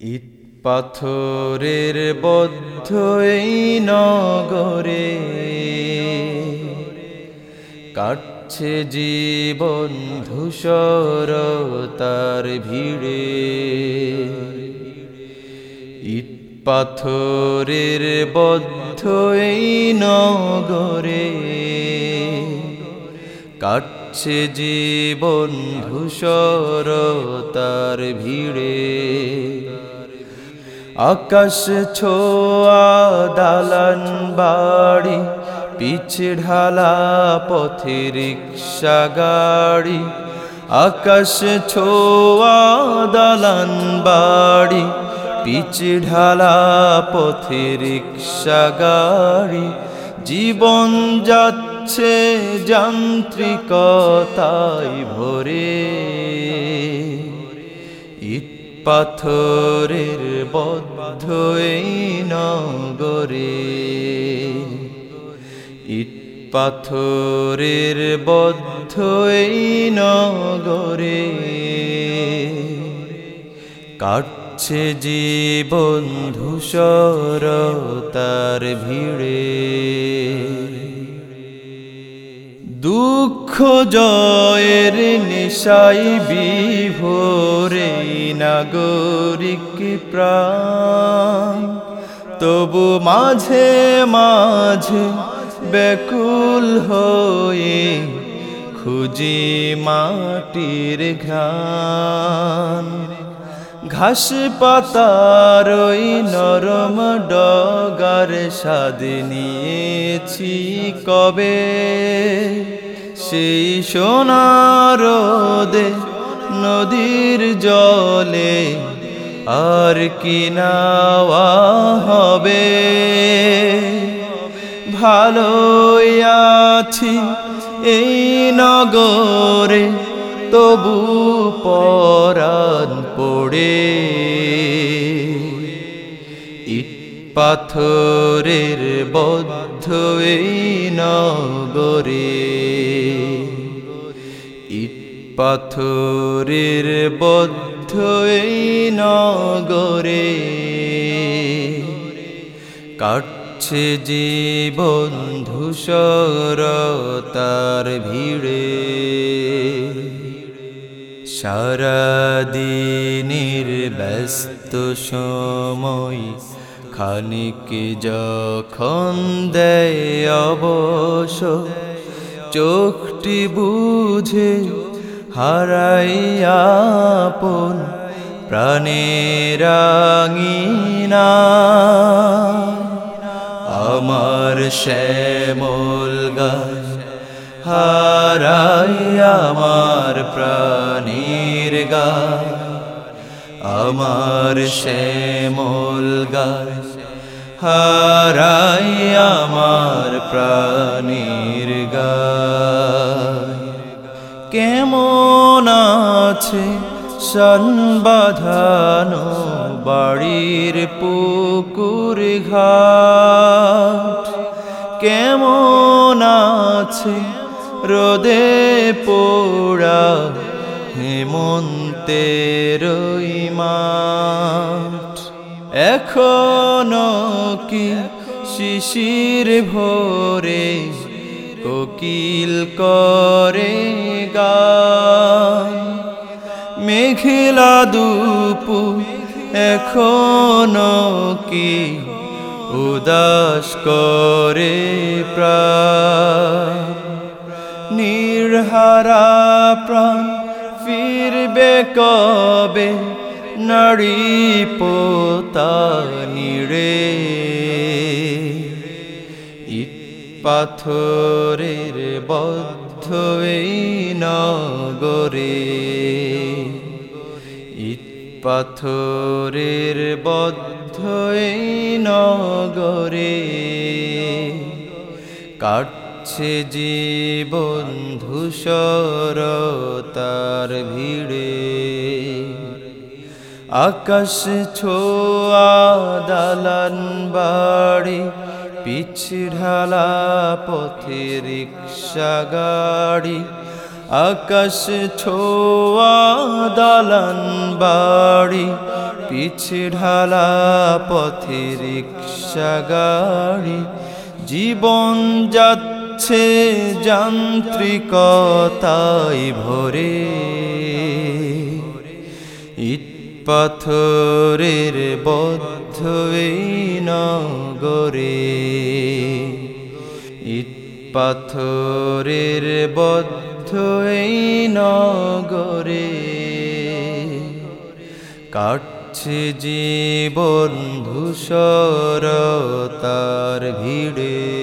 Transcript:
ইট পাথরের বদ্ধ এই নগরে কাটছে জীবন ধূসর তার ভিড়ে। ইট পাথরের বদ্ধ এই নগরে কাটছে জীবন ধূসর তার ভিড়ে। আকাশ ছোয়া দালান বাড়ি পিছে ঢালা পথে রিক্সা গাড়ি। আকাশ ছোয়া দালান বাড়ি পিছে ঢালা পথে রিক্সা গাড়ি। জীবন যাচ্ছে যান্ত্রিকতায় ভরে। ইট পাথরের বদ্ধ এই নগরে। ইট পাথরের বদ্ধ এই নগরে। কাটছে জীবন ধূসর তার ভিড়ে। দুঃখ জয়ের নেশাই বিভোরে নাগরিক প্রাণ। তবু মাঝে মাঝে ব্যাকুল হয়ে খুঁজি মাটির ঘান ঘাস পাতার ওই নরম ডগার স্বাদ নিয়েছি কবে? সেই সোনার দে নদীর জলে আর কি হবে? ভালোই আছি এই নগরে তবু পরাণ পড়ে। ইট পাথরের বদ্ধ এই নগরে। ইট পাথরের বদ্ধ এই নগরে। কাটছে জীবন ধূসর তার ভিড়ে। সারাদিনের ব্যস্ত সময় খানিক যখন দেয় অবশ চোখটি বুঝে হারাইয়াপন প্রাণেরাঙিনা আমার শ্যামল গাছ হারাই আমার প্রাণীর গা আমার শ্যামল গাছ হারাই আমার প্রাণীর কেমন আছে সনবাধানো বাড়ির পুকুর ঘাট? কেমন আছে রোদে পোড়া হেমন্তের মাঠ। এখনও কি শিশির ভোরে কোকিল করে গান মেঘলা দুপু এখনও কি উদাস করে প্রাণ নির্হারা প্রাণ ফিরবে কবে? নারী পোতা নিড়ে ইট পাথরের বদ্ধ এই নগরে। ইট পাথরের বদ্ধ এই নগরে। কাটছে জীবন ধূসর তার ভিড়ে। আকাশ ছোয়া দালান বাড়ি, পিছঢালা পথে রিক্সা গাড়ি। আকাশ ছোয়া দালান বাড়ি পিছে ঢালা পথে রিক্সা গাড়ি। জীবন যাচ্ছে যান্ত্রিকতায় ভরে। ইট পাথরের বদ্ধ নগরে। ইট পাথরের বদ্ধ নগরে। কাটছে জীবন ধূসর তার ভিড়ে।